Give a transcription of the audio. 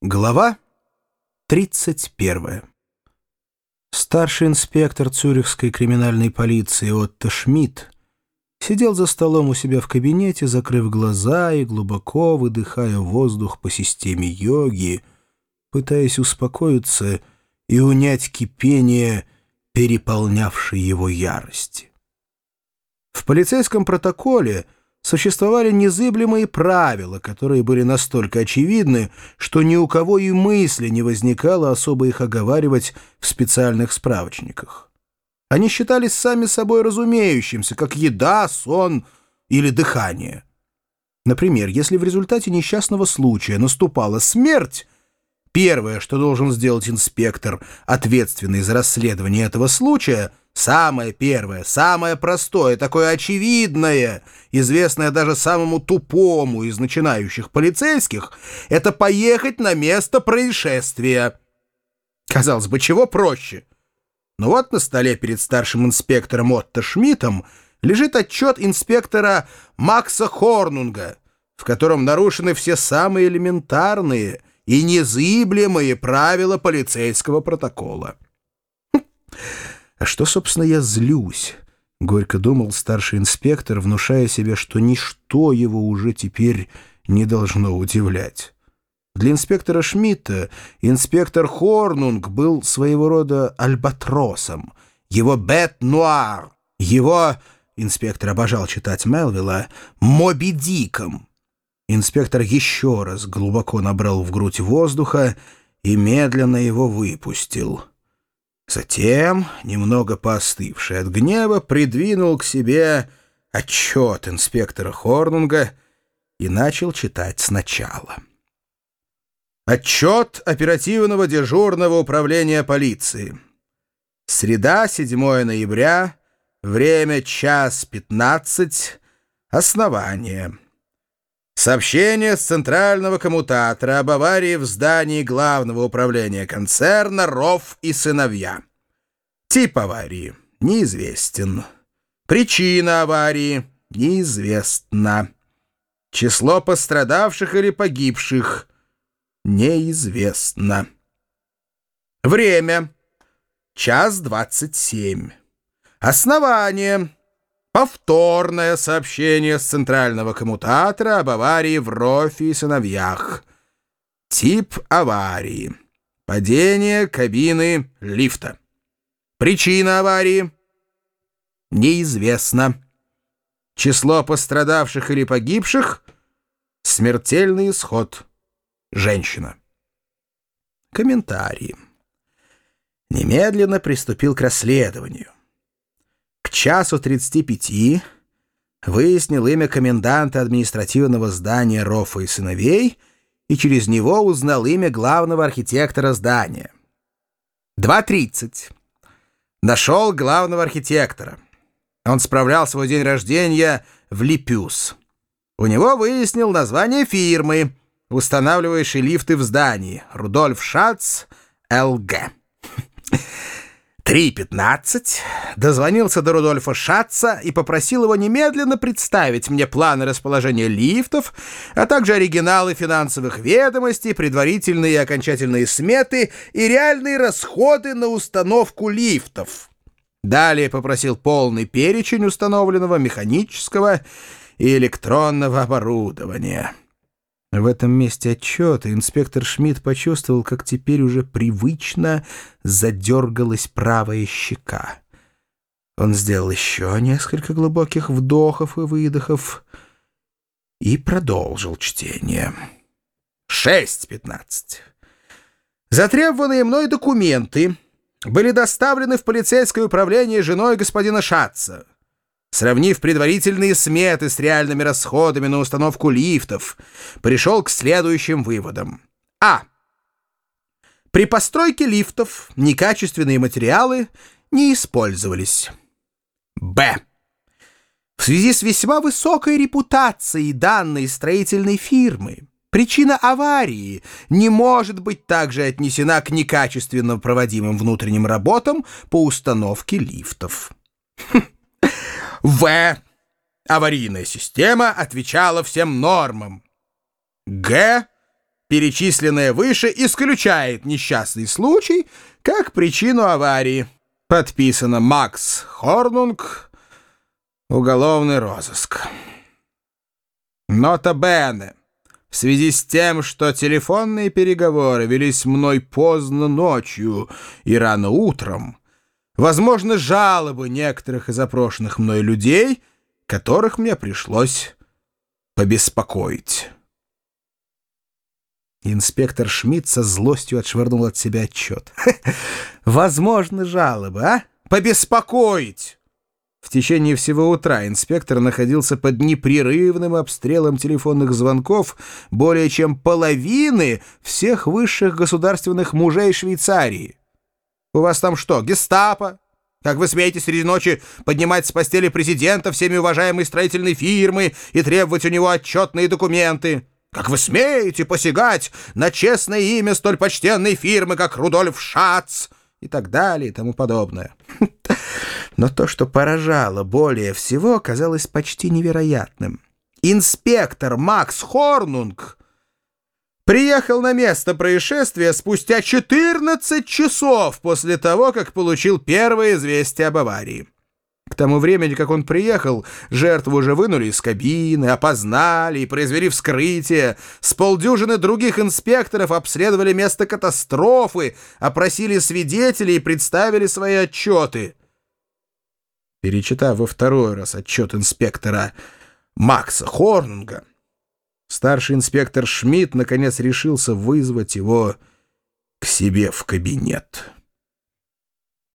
Глава 31. Старший инспектор Цюрихской криминальной полиции Отто Шмидт сидел за столом у себя в кабинете, закрыв глаза и глубоко выдыхая воздух по системе йоги, пытаясь успокоиться и унять кипение, переполнявшей его ярости. В полицейском протоколе — существовали незыблемые правила, которые были настолько очевидны, что ни у кого и мысли не возникало особо их оговаривать в специальных справочниках. Они считались сами собой разумеющимся, как еда, сон или дыхание. Например, если в результате несчастного случая наступала смерть, первое, что должен сделать инспектор, ответственный за расследование этого случая — Самое первое, самое простое, такое очевидное, известное даже самому тупому из начинающих полицейских, это поехать на место происшествия. Казалось бы, чего проще? Но вот на столе перед старшим инспектором Отто Шмидтом лежит отчет инспектора Макса Хорнунга, в котором нарушены все самые элементарные и незыблемые правила полицейского протокола. А что, собственно, я злюсь? Горько думал старший инспектор, внушая себе, что ничто его уже теперь не должно удивлять. Для инспектора Шмидта инспектор Хорнунг был своего рода альбатросом, его бет-нуар, его, инспектор обожал читать Мелвилла, Моби Диком. Инспектор еще раз глубоко набрал в грудь воздуха и медленно его выпустил — Затем, немного поостывший от гнева, придвинул к себе отчет инспектора Хорнунга и начал читать сначала. Отчет оперативного дежурного управления полиции. Среда, 7 ноября, время час 15, основание. Сообщение с центрального коммутатора об аварии в здании главного управления концерна «Ров и сыновья». Тип аварии неизвестен. Причина аварии неизвестна. Число пострадавших или погибших неизвестно. Время час двадцать семь. Основание Повторное сообщение с центрального коммутатора об аварии в Рофе и сыновьях. Тип аварии. Падение кабины лифта. Причина аварии неизвестна. Число пострадавших или погибших — смертельный исход. Женщина. Комментарии. Немедленно приступил к расследованию. К часу 35 выяснил имя коменданта административного здания Рофа и сыновей и через него узнал имя главного архитектора здания. 2.30. Нашел главного архитектора. Он справлял свой день рождения в Липюс. У него выяснил название фирмы, устанавливающей лифты в здании. Рудольф Шац, ЛГ. 3.15 дозвонился до Рудольфа Шатца и попросил его немедленно представить мне планы расположения лифтов, а также оригиналы финансовых ведомостей, предварительные и окончательные сметы и реальные расходы на установку лифтов. Далее попросил полный перечень установленного механического и электронного оборудования. В этом месте отчета инспектор Шмидт почувствовал, как теперь уже привычно задергалась правая щека. Он сделал еще несколько глубоких вдохов и выдохов и продолжил чтение. Шесть пятнадцать. Затребованные мной документы были доставлены в полицейское управление женой господина Шатца. Сравнив предварительные сметы с реальными расходами на установку лифтов, пришел к следующим выводам. А. При постройке лифтов некачественные материалы не использовались. Б. В связи с весьма высокой репутацией данной строительной фирмы, причина аварии не может быть также отнесена к некачественно проводимым внутренним работам по установке лифтов. Хм. В. Аварийная система отвечала всем нормам. Г. Перечисленное выше исключает несчастный случай как причину аварии. Подписано Макс Хорнунг, уголовный розыск. Нота Бене. В связи с тем, что телефонные переговоры велись мной поздно ночью и рано утром, возможно, жалобы некоторых из опрошенных мной людей, которых мне пришлось побеспокоить. Инспектор Шмидт со злостью отшвырнул от себя отчет. «Возможно, жалобы, а? Побеспокоить!» В течение всего утра инспектор находился под непрерывным обстрелом телефонных звонков более чем половины всех высших государственных мужей Швейцарии. «У вас там что, гестапо? Как вы смеете среди ночи поднимать с постели президента всеми уважаемой строительной фирмы и требовать у него отчетные документы?» Как вы смеете посягать на честное имя столь почтенной фирмы, как Рудольф Шац?» и так далее и тому подобное. Но то, что поражало более всего, казалось почти невероятным. Инспектор Макс Хорнунг приехал на место происшествия спустя 14 часов после того, как получил первое известие об аварии. К тому времени, как он приехал, жертву уже вынули из кабины, опознали и произвели вскрытие. С полдюжины других инспекторов обследовали место катастрофы, опросили свидетелей и представили свои отчеты. Перечитав во второй раз отчет инспектора Макса Хорнунга, старший инспектор Шмидт наконец решился вызвать его к себе в кабинет.